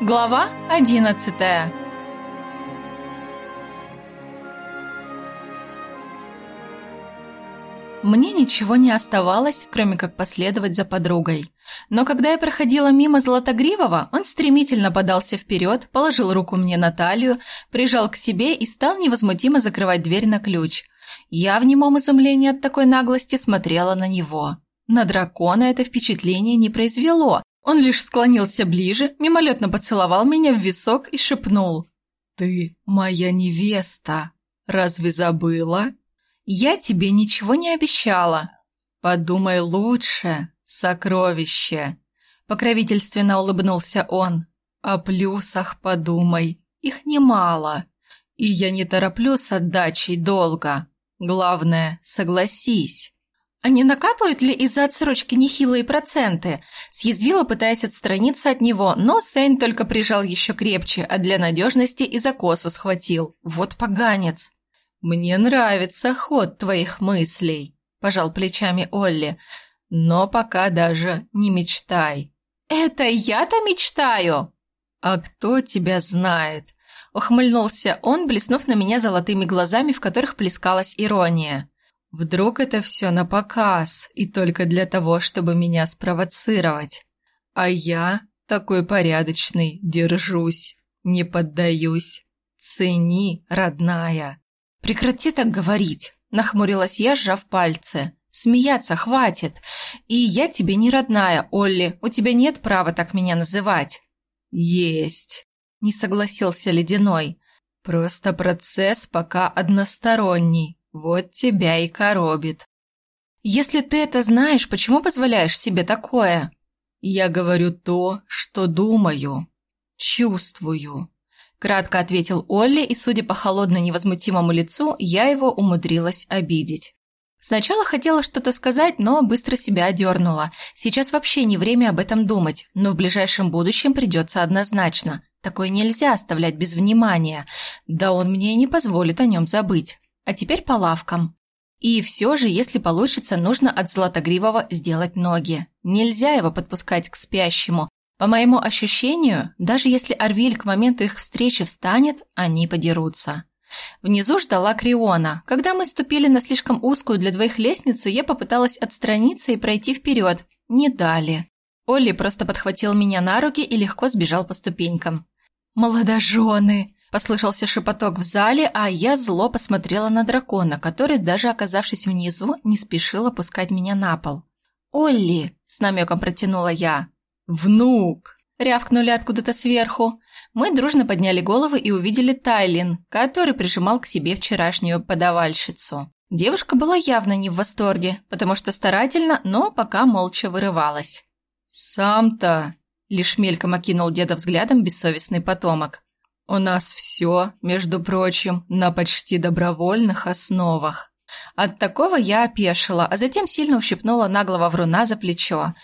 Глава одиннадцатая Мне ничего не оставалось, кроме как последовать за подругой. Но когда я проходила мимо Золотогривого, он стремительно подался вперед, положил руку мне на талию, прижал к себе и стал невозмутимо закрывать дверь на ключ. Я в немом изумлении от такой наглости смотрела на него. На дракона это впечатление не произвело. Он лишь склонился ближе, мимолетно поцеловал меня в висок и шепнул. «Ты моя невеста. Разве забыла?» «Я тебе ничего не обещала». «Подумай лучше, сокровище!» Покровительственно улыбнулся он. «О плюсах подумай, их немало. И я не тороплю с отдачей долго. Главное, согласись». «А не накапают ли из-за отсрочки нехилые проценты?» Съязвила, пытаясь отстраниться от него, но Сейн только прижал еще крепче, а для надежности и за косу схватил. «Вот поганец!» «Мне нравится ход твоих мыслей», – пожал плечами Олли. «Но пока даже не мечтай». «Это я-то мечтаю?» «А кто тебя знает?» – ухмыльнулся он, блеснув на меня золотыми глазами, в которых плескалась ирония. «Вдруг это все на показ, и только для того, чтобы меня спровоцировать. А я, такой порядочный, держусь, не поддаюсь. Цени, родная». «Прекрати так говорить!» – нахмурилась я, сжав пальцы. «Смеяться хватит! И я тебе не родная, Олли, у тебя нет права так меня называть!» «Есть!» – не согласился Ледяной. «Просто процесс пока односторонний, вот тебя и коробит». «Если ты это знаешь, почему позволяешь себе такое?» «Я говорю то, что думаю, чувствую». Кратко ответил Олли, и, судя по холодно-невозмутимому лицу, я его умудрилась обидеть. Сначала хотела что-то сказать, но быстро себя одернула. Сейчас вообще не время об этом думать, но в ближайшем будущем придется однозначно. Такое нельзя оставлять без внимания. Да он мне не позволит о нем забыть. А теперь по лавкам. И все же, если получится, нужно от Златогривого сделать ноги. Нельзя его подпускать к спящему, по моему ощущению, даже если Арвиль к моменту их встречи встанет, они подерутся. Внизу ждала Криона. Когда мы ступили на слишком узкую для двоих лестницу, я попыталась отстраниться и пройти вперед. Не дали. Олли просто подхватил меня на руки и легко сбежал по ступенькам. «Молодожены!» – послышался шепоток в зале, а я зло посмотрела на дракона, который, даже оказавшись внизу, не спешил опускать меня на пол. «Олли!» – с намеком протянула я. «Внук!» – рявкнули откуда-то сверху. Мы дружно подняли головы и увидели Тайлин, который прижимал к себе вчерашнюю подавальщицу. Девушка была явно не в восторге, потому что старательно, но пока молча вырывалась. «Сам-то!» – лишь мельком окинул деда взглядом бессовестный потомок. «У нас все, между прочим, на почти добровольных основах». От такого я опешила, а затем сильно ущипнула наглого вруна за плечо.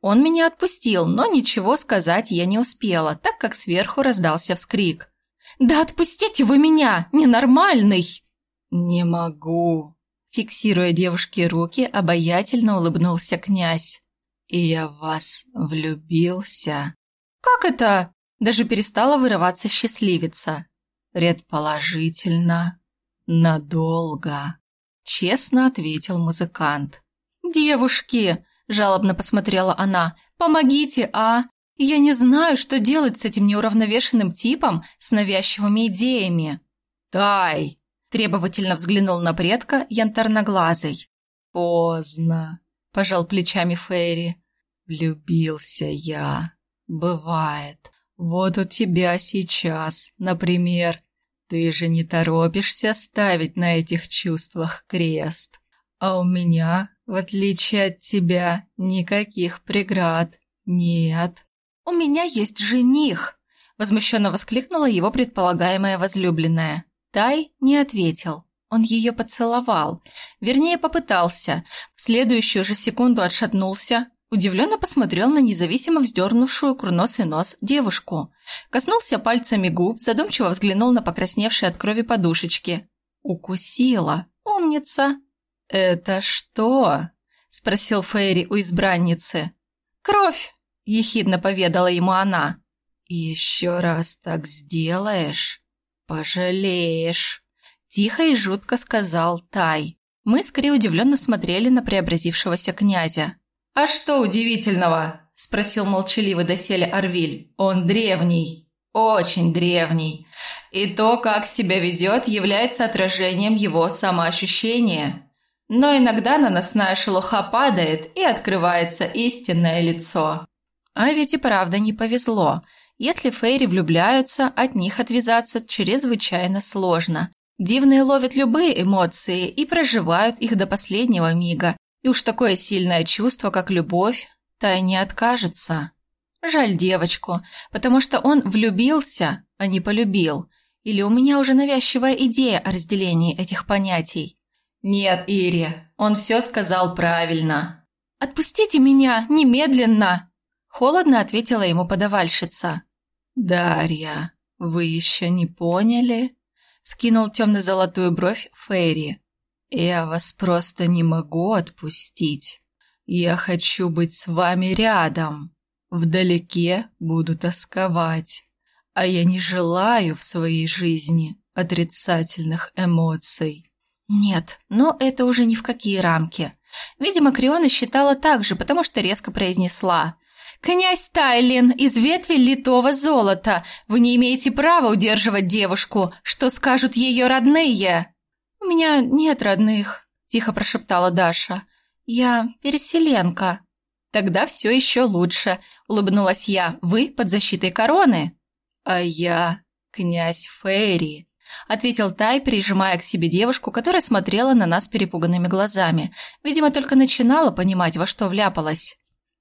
Он меня отпустил, но ничего сказать я не успела, так как сверху раздался вскрик. «Да отпустите вы меня, ненормальный!» «Не могу!» Фиксируя девушке руки, обаятельно улыбнулся князь. «И я в вас влюбился». «Как это?» Даже перестала вырываться счастливица. «Предположительно, надолго», — честно ответил музыкант. «Девушки!» жалобно посмотрела она. «Помогите, а? Я не знаю, что делать с этим неуравновешенным типом с навязчивыми идеями». «Тай!» – требовательно взглянул на предка янтарноглазый. «Поздно», – пожал плечами Фейри. «Влюбился я. Бывает. Вот у тебя сейчас, например. Ты же не торопишься ставить на этих чувствах крест. А у меня в отличие от тебя, никаких преград нет. У меня есть жених, возмущенно воскликнула его предполагаемая возлюбленная. Тай не ответил. Он ее поцеловал. Вернее, попытался. В следующую же секунду отшатнулся, удивленно посмотрел на независимо вздернувшую курносый нос девушку. Коснулся пальцами губ, задумчиво взглянул на покрасневшие от крови подушечки. Укусила. Умница. «Это что?» – спросил Фейри у избранницы. «Кровь!» – ехидно поведала ему она. «Еще раз так сделаешь, пожалеешь», – тихо и жутко сказал Тай. Мы с Кри удивленно смотрели на преобразившегося князя. «А что удивительного?» – спросил молчаливый доселе Арвиль. «Он древний, очень древний. И то, как себя ведет, является отражением его самоощущения. Но иногда наносная шелуха падает, и открывается истинное лицо. А ведь и правда не повезло. Если фейри влюбляются, от них отвязаться чрезвычайно сложно. Дивные ловят любые эмоции и проживают их до последнего мига. И уж такое сильное чувство, как любовь, та и не откажется. Жаль девочку, потому что он влюбился, а не полюбил. Или у меня уже навязчивая идея о разделении этих понятий. Нет, Ири, он все сказал правильно. Отпустите меня немедленно, холодно ответила ему подавальщица. Дарья, вы еще не поняли? скинул темно-золотую бровь Фейри. «Я вас просто не могу отпустить. Я хочу быть с вами рядом. Вдалеке буду тосковать. А я не желаю в своей жизни отрицательных эмоций». «Нет, но это уже ни в какие рамки». Видимо, Криона считала так же, потому что резко произнесла. «Князь Тайлин из ветви литого золота. Вы не имеете права удерживать девушку. Что скажут ее родные?» «У меня нет родных», – тихо прошептала Даша. «Я переселенка». «Тогда все еще лучше», – улыбнулась я. «Вы под защитой короны». «А я князь Фейри», – ответил Тай, прижимая к себе девушку, которая смотрела на нас перепуганными глазами. Видимо, только начинала понимать, во что вляпалась.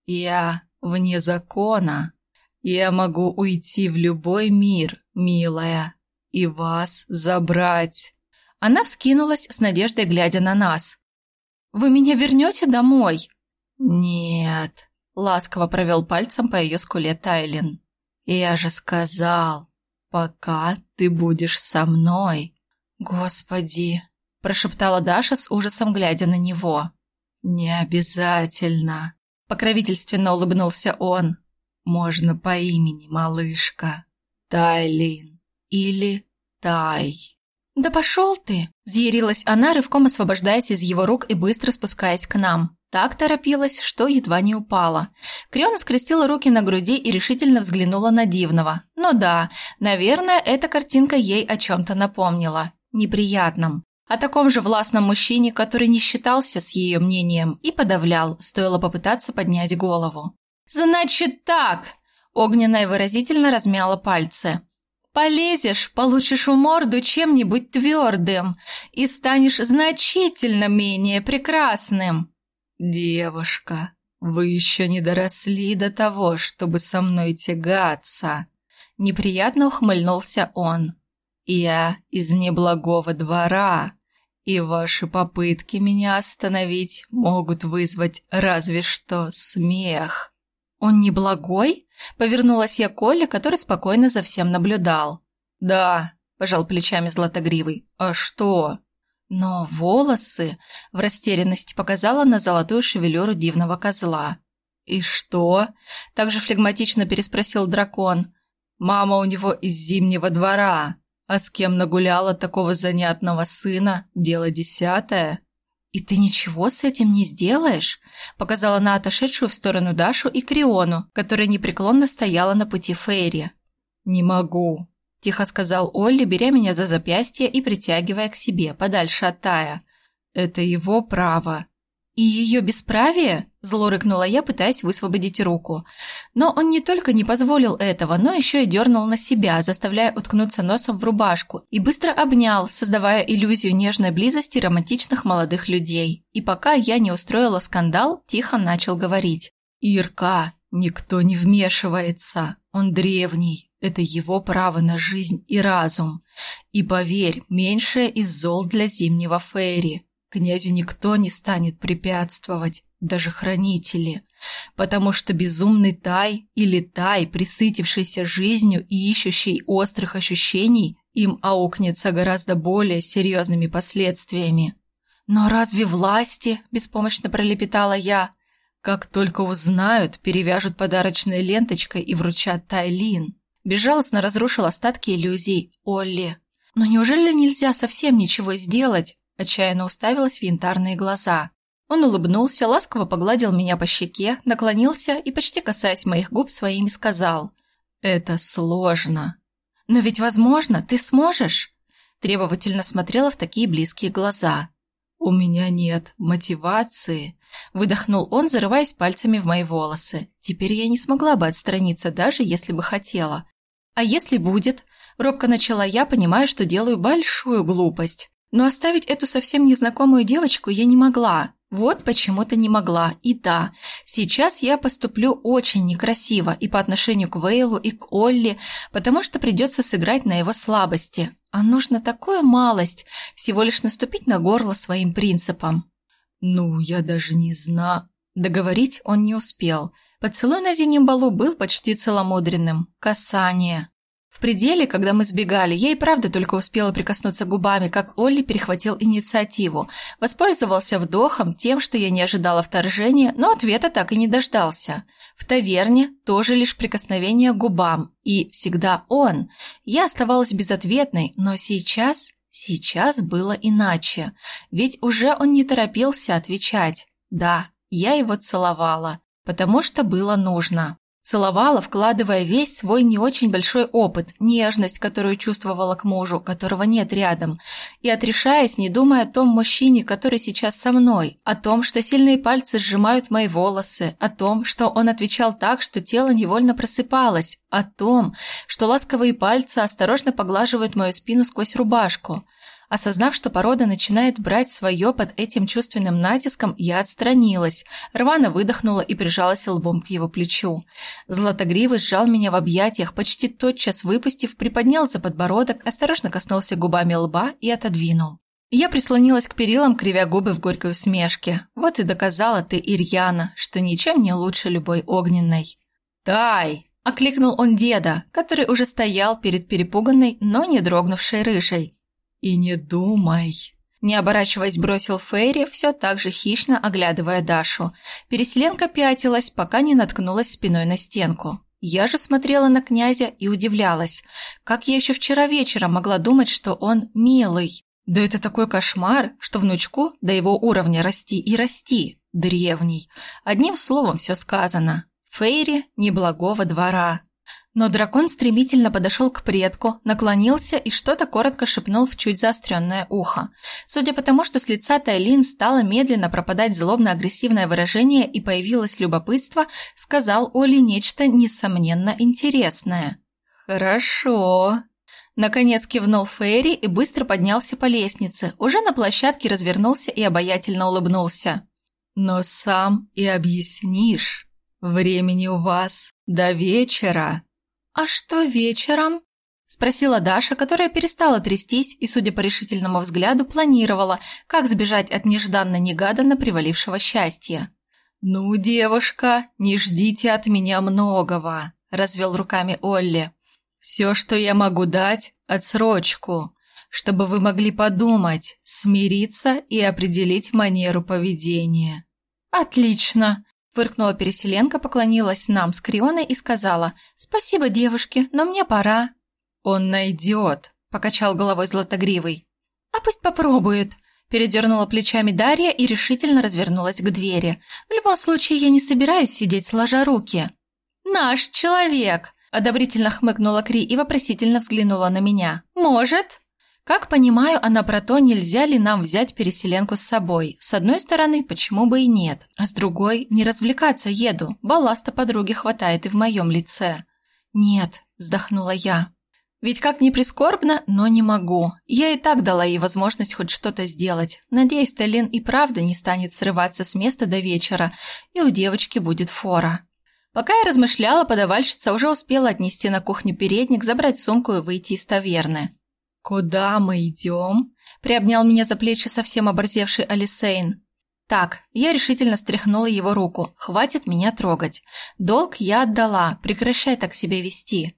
«Я вне закона. Я могу уйти в любой мир, милая, и вас забрать. Она вскинулась с надеждой, глядя на нас. Вы меня вернете домой? Нет, ласково провел пальцем по ее скуле Тайлин. Я же сказал, пока ты будешь со мной. Господи, прошептала Даша с ужасом, глядя на него. Не обязательно. Покровительственно улыбнулся он. Можно по имени, малышка. Тайлин или Тай. Да пошел ты! Взъярилась она, рывком освобождаясь из его рук и быстро спускаясь к нам. Так торопилась, что едва не упала. Криона скрестила руки на груди и решительно взглянула на Дивного. Ну да, наверное, эта картинка ей о чем-то напомнила. Неприятном. О таком же властном мужчине, который не считался с ее мнением и подавлял, стоило попытаться поднять голову. «Значит так!» Огненная выразительно размяла пальцы. «Полезешь, получишь в морду чем-нибудь твердым и станешь значительно менее прекрасным». «Девушка, вы еще не доросли до того, чтобы со мной тягаться», неприятно ухмыльнулся он. «Я из неблагого двора, и ваши попытки меня остановить могут вызвать разве что смех. Он не благой? Повернулась я к Коле, который спокойно за всем наблюдал. Да, пожал плечами Златогривый. А что? Но волосы в растерянности показала на золотую шевелюру дивного козла. И что? также флегматично переспросил дракон. Мама у него из зимнего двора. А с кем нагуляла такого занятного сына, дело десятое. «И ты ничего с этим не сделаешь?» – показала на отошедшую в сторону Дашу и Криону, которая непреклонно стояла на пути Фейри. «Не могу», – тихо сказал Олли, беря меня за запястье и притягивая к себе, подальше от Тая. «Это его право». «И ее бесправие?» – зло рыкнула я, пытаясь высвободить руку. Но он не только не позволил этого, но еще и дернул на себя, заставляя уткнуться носом в рубашку, и быстро обнял, создавая иллюзию нежной близости романтичных молодых людей. И пока я не устроила скандал, тихо начал говорить. «Ирка, никто не вмешивается. Он древний. Это его право на жизнь и разум. И поверь, меньшее из зол для зимнего Фейри. Князю никто не станет препятствовать, даже хранители, потому что безумный Тай или Тай, присытившийся жизнью и ищущий острых ощущений, им аукнется гораздо более серьезными последствиями. «Но разве власти?» – беспомощно пролепетала я. «Как только узнают, перевяжут подарочной ленточкой и вручат Тайлин». Безжалостно разрушил остатки иллюзий Олли. Но неужели нельзя совсем ничего сделать? Отчаянно уставилась в янтарные глаза. Он улыбнулся, ласково погладил меня по щеке, наклонился и, почти касаясь моих губ, своими сказал. «Это сложно». «Но ведь, возможно, ты сможешь?» Требовательно смотрела в такие близкие глаза. «У меня нет мотивации», – выдохнул он, зарываясь пальцами в мои волосы. «Теперь я не смогла бы отстраниться, даже если бы хотела. А если будет?» – робко начала я, понимая, что делаю большую глупость. Но оставить эту совсем незнакомую девочку я не могла. Вот почему-то не могла. И да, сейчас я поступлю очень некрасиво и по отношению к Вейлу, и к Олли, потому что придется сыграть на его слабости. А нужно такую малость, всего лишь наступить на горло своим принципам. Ну, я даже не знаю. Договорить он не успел. Поцелуй на зимнем балу был почти целомудренным. Касание пределе, когда мы сбегали, я и правда только успела прикоснуться губами, как Олли перехватил инициативу. Воспользовался вдохом, тем, что я не ожидала вторжения, но ответа так и не дождался. В таверне тоже лишь прикосновение к губам. И всегда он. Я оставалась безответной, но сейчас... Сейчас было иначе. Ведь уже он не торопился отвечать. Да, я его целовала, потому что было нужно. Целовала, вкладывая весь свой не очень большой опыт, нежность, которую чувствовала к мужу, которого нет рядом, и отрешаясь, не думая о том мужчине, который сейчас со мной, о том, что сильные пальцы сжимают мои волосы, о том, что он отвечал так, что тело невольно просыпалось, о том, что ласковые пальцы осторожно поглаживают мою спину сквозь рубашку – Осознав, что порода начинает брать свое под этим чувственным натиском, я отстранилась, рвано выдохнула и прижалась лбом к его плечу. Златогривый сжал меня в объятиях, почти тотчас выпустив, приподнял за подбородок, осторожно коснулся губами лба и отодвинул. Я прислонилась к перилам, кривя губы в горькой усмешке. Вот и доказала ты, Ирьяна, что ничем не лучше любой огненной. «Тай!» – окликнул он деда, который уже стоял перед перепуганной, но не дрогнувшей рыжей. «И не думай!» Не оборачиваясь, бросил Фейри, все так же хищно оглядывая Дашу. Переселенка пятилась, пока не наткнулась спиной на стенку. Я же смотрела на князя и удивлялась. Как я еще вчера вечером могла думать, что он милый? Да это такой кошмар, что внучку до его уровня расти и расти. Древний. Одним словом все сказано. Фейри неблагого двора. Но дракон стремительно подошел к предку, наклонился и что-то коротко шепнул в чуть заостренное ухо. Судя по тому, что с лица Тайлин стало медленно пропадать злобно-агрессивное выражение и появилось любопытство, сказал Оли нечто несомненно интересное. «Хорошо», Наконец кивнул Фейри и быстро поднялся по лестнице, уже на площадке развернулся и обаятельно улыбнулся. «Но сам и объяснишь. Времени у вас до вечера». «А что вечером?» – спросила Даша, которая перестала трястись и, судя по решительному взгляду, планировала, как сбежать от нежданно-негаданно привалившего счастья. «Ну, девушка, не ждите от меня многого», – развел руками Олли. «Все, что я могу дать – отсрочку, чтобы вы могли подумать, смириться и определить манеру поведения». «Отлично!» Фыркнула переселенка, поклонилась нам с Крионой и сказала «Спасибо, девушки, но мне пора». «Он найдет», – покачал головой Златогривый. «А пусть попробует», – передернула плечами Дарья и решительно развернулась к двери. «В любом случае, я не собираюсь сидеть сложа руки». «Наш человек», – одобрительно хмыкнула Кри и вопросительно взглянула на меня. «Может?» Как понимаю, она про то, нельзя ли нам взять переселенку с собой. С одной стороны, почему бы и нет. А с другой, не развлекаться еду. Балласта подруги хватает и в моем лице. Нет, вздохнула я. Ведь как ни прискорбно, но не могу. Я и так дала ей возможность хоть что-то сделать. Надеюсь, Талин и правда не станет срываться с места до вечера, и у девочки будет фора. Пока я размышляла, подавальщица уже успела отнести на кухню передник, забрать сумку и выйти из таверны. «Куда мы идем?» – приобнял меня за плечи совсем оборзевший Алисейн. «Так, я решительно стряхнула его руку. Хватит меня трогать. Долг я отдала, прекращай так себя вести».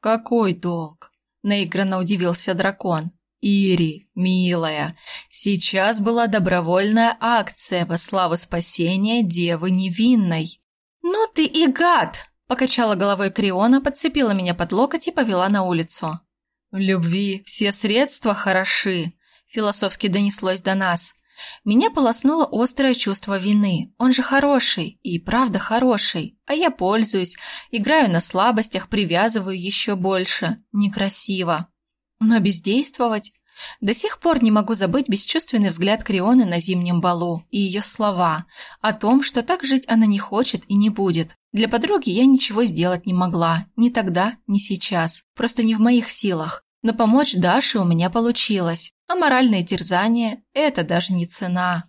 «Какой долг?» – наигранно удивился дракон. «Ири, милая, сейчас была добровольная акция во славу спасения девы невинной». «Ну ты и гад!» Покачала головой Криона, подцепила меня под локоть и повела на улицу. «В любви все средства хороши», – философски донеслось до нас. Меня полоснуло острое чувство вины. Он же хороший, и правда хороший. А я пользуюсь, играю на слабостях, привязываю еще больше. Некрасиво. Но бездействовать... До сих пор не могу забыть бесчувственный взгляд Крионы на зимнем балу и ее слова о том, что так жить она не хочет и не будет. Для подруги я ничего сделать не могла, ни тогда, ни сейчас, просто не в моих силах. Но помочь Даше у меня получилось, а моральные терзания – это даже не цена.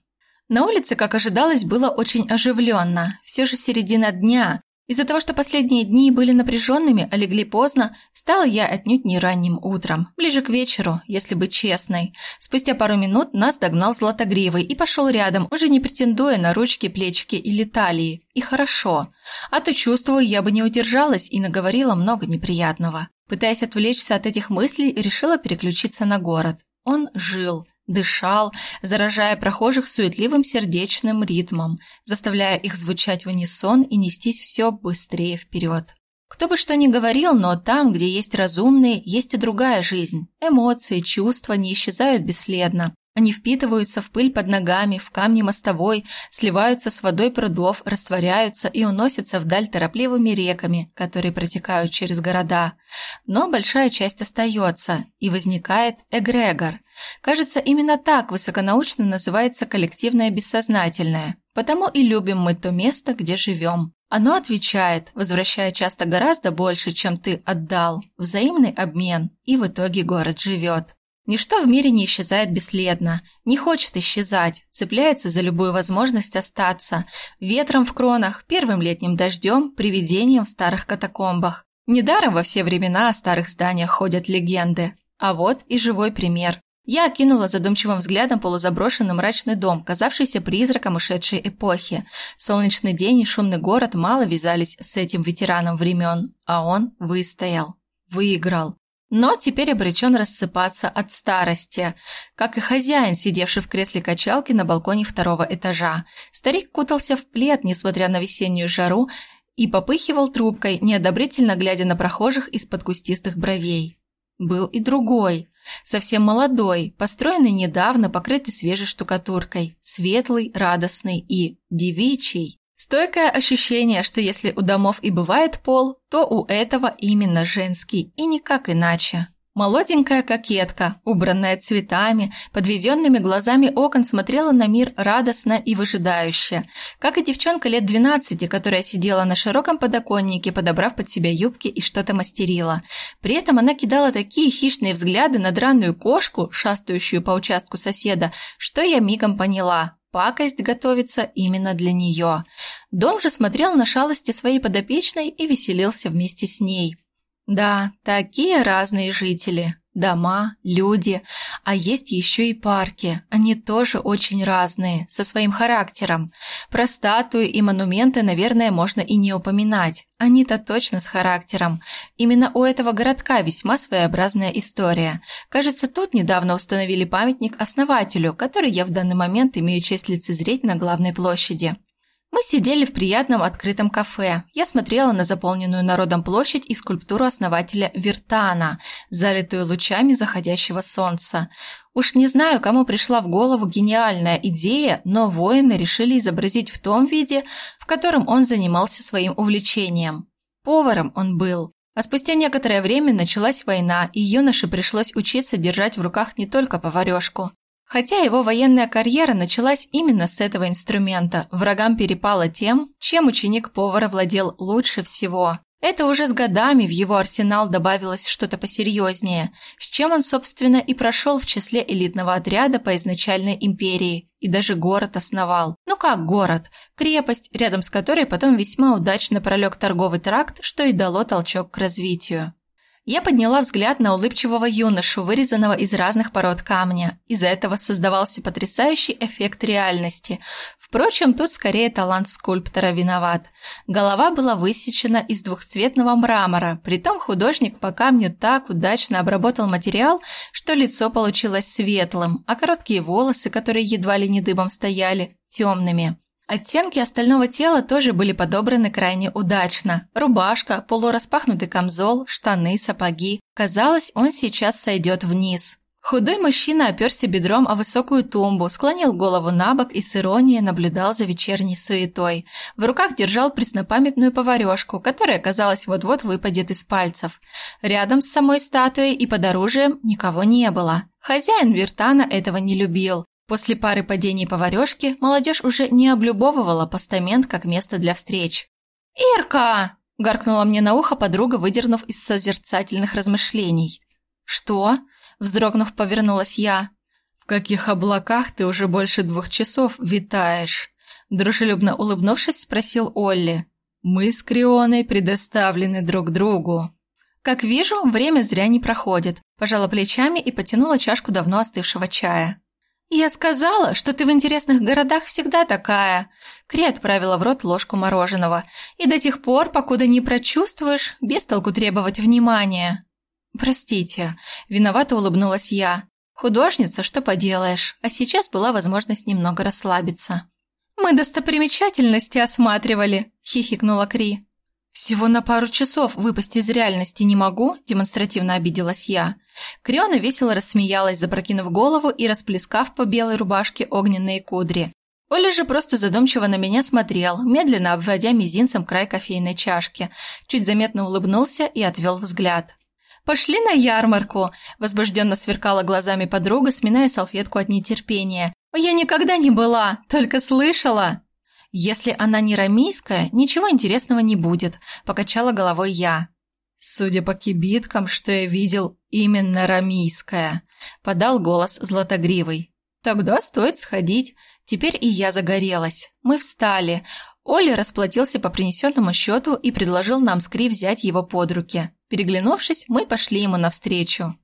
На улице, как ожидалось, было очень оживленно. Все же середина дня, из-за того, что последние дни были напряженными, а легли поздно, встала я отнюдь не ранним утром, ближе к вечеру, если быть честной. Спустя пару минут нас догнал Златогривый и пошел рядом, уже не претендуя на ручки, плечики или талии. И хорошо. А то, чувствую, я бы не удержалась и наговорила много неприятного. Пытаясь отвлечься от этих мыслей, решила переключиться на город. Он жил дышал, заражая прохожих суетливым сердечным ритмом, заставляя их звучать в унисон и нестись все быстрее вперед. Кто бы что ни говорил, но там, где есть разумные, есть и другая жизнь. Эмоции, чувства не исчезают бесследно. Они впитываются в пыль под ногами, в камни мостовой, сливаются с водой прудов, растворяются и уносятся вдаль торопливыми реками, которые протекают через города. Но большая часть остается, и возникает эгрегор. Кажется, именно так высоконаучно называется коллективное бессознательное. Потому и любим мы то место, где живем. Оно отвечает, возвращая часто гораздо больше, чем ты отдал. Взаимный обмен, и в итоге город живет. Ничто в мире не исчезает бесследно, не хочет исчезать, цепляется за любую возможность остаться, ветром в кронах, первым летним дождем, привидением в старых катакомбах. Недаром во все времена о старых зданиях ходят легенды. А вот и живой пример. Я окинула задумчивым взглядом полузаброшенный мрачный дом, казавшийся призраком ушедшей эпохи. Солнечный день и шумный город мало вязались с этим ветераном времен, а он выстоял. Выиграл но теперь обречен рассыпаться от старости, как и хозяин, сидевший в кресле качалки на балконе второго этажа. Старик кутался в плед, несмотря на весеннюю жару, и попыхивал трубкой, неодобрительно глядя на прохожих из-под кустистых бровей. Был и другой, совсем молодой, построенный недавно, покрытый свежей штукатуркой, светлый, радостный и девичий. Стойкое ощущение, что если у домов и бывает пол, то у этого именно женский, и никак иначе. Молоденькая кокетка, убранная цветами, подведенными глазами окон смотрела на мир радостно и выжидающе, как и девчонка лет 12, которая сидела на широком подоконнике, подобрав под себя юбки и что-то мастерила. При этом она кидала такие хищные взгляды на драную кошку, шастающую по участку соседа, что я мигом поняла пакость готовится именно для нее. Дом же смотрел на шалости своей подопечной и веселился вместе с ней. Да, такие разные жители. Дома, люди, а есть еще и парки. Они тоже очень разные, со своим характером. Про статуи и монументы, наверное, можно и не упоминать. Они-то точно с характером. Именно у этого городка весьма своеобразная история. Кажется, тут недавно установили памятник основателю, который я в данный момент имею честь лицезреть на главной площади. Мы сидели в приятном открытом кафе. Я смотрела на заполненную народом площадь и скульптуру основателя Виртана, залитую лучами заходящего солнца. Уж не знаю, кому пришла в голову гениальная идея, но воины решили изобразить в том виде, в котором он занимался своим увлечением. Поваром он был. А спустя некоторое время началась война, и юноше пришлось учиться держать в руках не только поварешку. Хотя его военная карьера началась именно с этого инструмента, врагам перепало тем, чем ученик повара владел лучше всего. Это уже с годами в его арсенал добавилось что-то посерьезнее, с чем он, собственно, и прошел в числе элитного отряда по изначальной империи, и даже город основал. Ну как город? Крепость, рядом с которой потом весьма удачно пролег торговый тракт, что и дало толчок к развитию. Я подняла взгляд на улыбчивого юношу, вырезанного из разных пород камня. Из-за этого создавался потрясающий эффект реальности. Впрочем, тут скорее талант скульптора виноват. Голова была высечена из двухцветного мрамора, притом художник по камню так удачно обработал материал, что лицо получилось светлым, а короткие волосы, которые едва ли не дыбом стояли, темными. Оттенки остального тела тоже были подобраны крайне удачно. Рубашка, полураспахнутый камзол, штаны, сапоги. Казалось, он сейчас сойдет вниз. Худой мужчина оперся бедром о высокую тумбу, склонил голову на бок и с иронией наблюдал за вечерней суетой. В руках держал преснопамятную поварешку, которая, казалось, вот-вот выпадет из пальцев. Рядом с самой статуей и под оружием никого не было. Хозяин Виртана этого не любил. После пары падений поварешки молодежь уже не облюбовывала постамент как место для встреч. «Ирка!» – гаркнула мне на ухо подруга, выдернув из созерцательных размышлений. «Что?» Вздрогнув, повернулась я. «В каких облаках ты уже больше двух часов витаешь?» Дружелюбно улыбнувшись, спросил Олли. «Мы с Крионой предоставлены друг другу». «Как вижу, время зря не проходит», – пожала плечами и потянула чашку давно остывшего чая. «Я сказала, что ты в интересных городах всегда такая!» Кри отправила в рот ложку мороженого. «И до тех пор, покуда не прочувствуешь, без толку требовать внимания!» «Простите», – виновато улыбнулась я. «Художница, что поделаешь, а сейчас была возможность немного расслабиться». «Мы достопримечательности осматривали», – хихикнула Кри. «Всего на пару часов выпасть из реальности не могу», – демонстративно обиделась я. Криона весело рассмеялась, запрокинув голову и расплескав по белой рубашке огненные кудри. Оля же просто задумчиво на меня смотрел, медленно обводя мизинцем край кофейной чашки, чуть заметно улыбнулся и отвел взгляд. «Пошли на ярмарку!» – возбужденно сверкала глазами подруга, сминая салфетку от нетерпения. «Я никогда не была, только слышала!» «Если она не рамийская, ничего интересного не будет», – покачала головой я. «Судя по кибиткам, что я видел, именно рамийская», – подал голос Златогривый. «Тогда стоит сходить. Теперь и я загорелась. Мы встали. Оля расплатился по принесенному счету и предложил нам с Кри взять его под руки. Переглянувшись, мы пошли ему навстречу.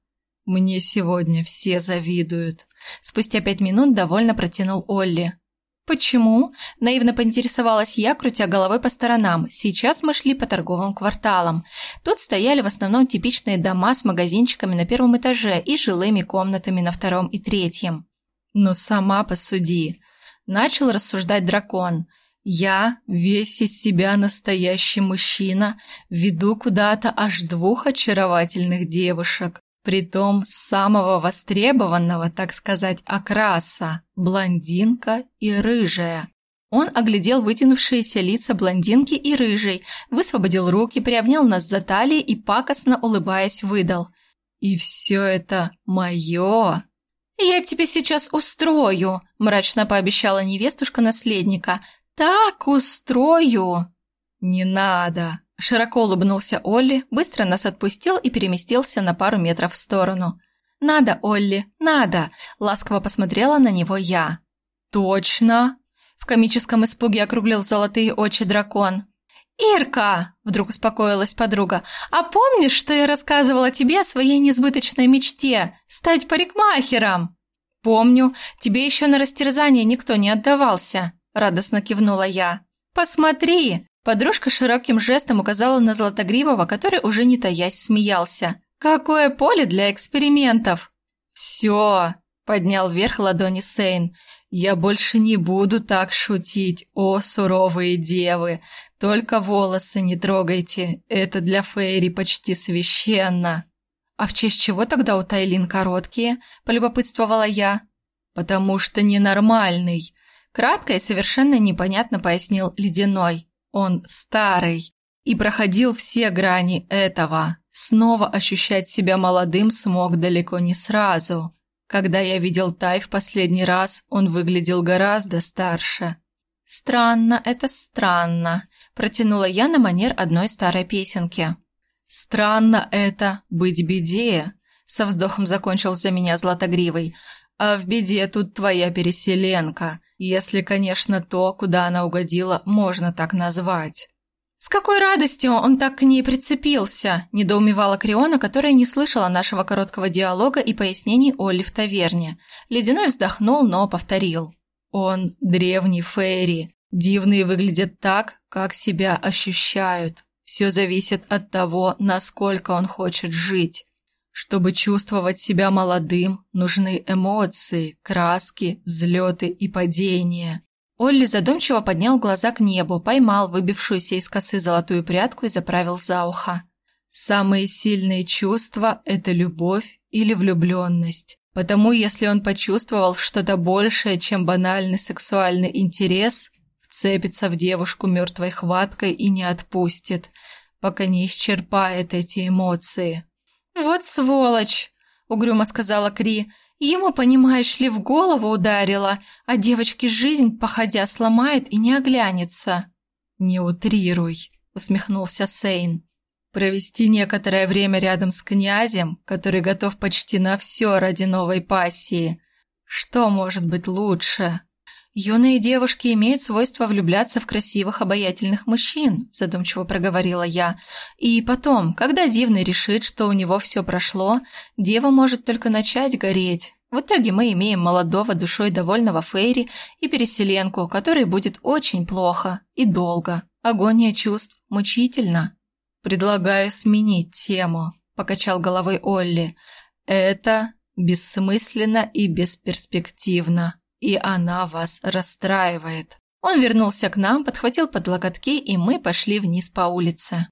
«Мне сегодня все завидуют», – спустя пять минут довольно протянул Олли. «Почему?» – наивно поинтересовалась я, крутя головой по сторонам. Сейчас мы шли по торговым кварталам. Тут стояли в основном типичные дома с магазинчиками на первом этаже и жилыми комнатами на втором и третьем. «Но сама посуди», – начал рассуждать дракон – я, весь из себя настоящий мужчина, веду куда-то аж двух очаровательных девушек, притом самого востребованного, так сказать, окраса – блондинка и рыжая. Он оглядел вытянувшиеся лица блондинки и рыжей, высвободил руки, приобнял нас за талии и пакостно улыбаясь выдал. «И все это мое!» «Я тебе сейчас устрою», – мрачно пообещала невестушка наследника, так устрою!» «Не надо!» Широко улыбнулся Олли, быстро нас отпустил и переместился на пару метров в сторону. «Надо, Олли, надо!» – ласково посмотрела на него я. «Точно?» – в комическом испуге округлил золотые очи дракон. «Ирка!» – вдруг успокоилась подруга. «А помнишь, что я рассказывала тебе о своей несбыточной мечте – стать парикмахером?» «Помню. Тебе еще на растерзание никто не отдавался». – радостно кивнула я. «Посмотри!» Подружка широким жестом указала на Златогривого, который уже не таясь смеялся. «Какое поле для экспериментов!» «Все!» – поднял вверх ладони Сейн. «Я больше не буду так шутить, о суровые девы! Только волосы не трогайте, это для Фейри почти священно!» «А в честь чего тогда у Тайлин короткие?» – полюбопытствовала я. «Потому что ненормальный!» Кратко и совершенно непонятно пояснил Ледяной. Он старый и проходил все грани этого. Снова ощущать себя молодым смог далеко не сразу. Когда я видел Тай в последний раз, он выглядел гораздо старше. «Странно, это странно», – протянула я на манер одной старой песенки. «Странно это быть беде», – со вздохом закончил за меня Златогривый. «А в беде тут твоя переселенка. Если, конечно, то, куда она угодила, можно так назвать. «С какой радостью он так к ней прицепился?» – недоумевала Криона, которая не слышала нашего короткого диалога и пояснений Олли в таверне. Ледяной вздохнул, но повторил. «Он древний Фейри. Дивные выглядят так, как себя ощущают. Все зависит от того, насколько он хочет жить. Чтобы чувствовать себя молодым, нужны эмоции, краски, взлеты и падения. Олли задумчиво поднял глаза к небу, поймал выбившуюся из косы золотую прядку и заправил за ухо. Самые сильные чувства – это любовь или влюбленность. Потому если он почувствовал что-то большее, чем банальный сексуальный интерес, вцепится в девушку мертвой хваткой и не отпустит, пока не исчерпает эти эмоции. «Вот сволочь!» – угрюмо сказала Кри. «Ему, понимаешь ли, в голову ударило, а девочке жизнь, походя, сломает и не оглянется». «Не утрируй», – усмехнулся Сейн. Провести некоторое время рядом с князем, который готов почти на все ради новой пассии. Что может быть лучше? Юные девушки имеют свойство влюбляться в красивых, обаятельных мужчин, задумчиво проговорила я. И потом, когда дивный решит, что у него все прошло, дева может только начать гореть. В итоге мы имеем молодого, душой довольного Фейри и переселенку, которой будет очень плохо и долго. Агония чувств мучительно. «Предлагаю сменить тему», – покачал головой Олли. «Это бессмысленно и бесперспективно, и она вас расстраивает». Он вернулся к нам, подхватил под локотки, и мы пошли вниз по улице.